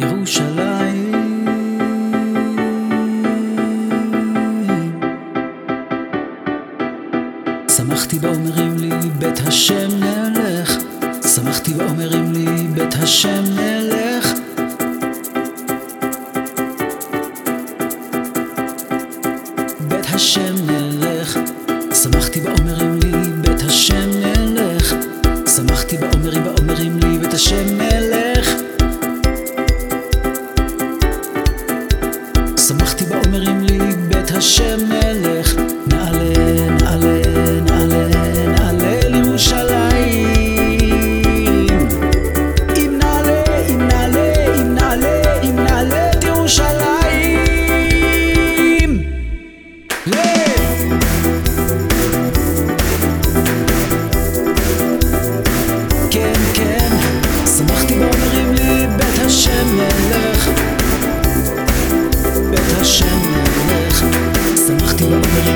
ירושלים. שמחתי באומרים לי בית השם נלך, שמחתי באומרים לי בית השם נלך. Activa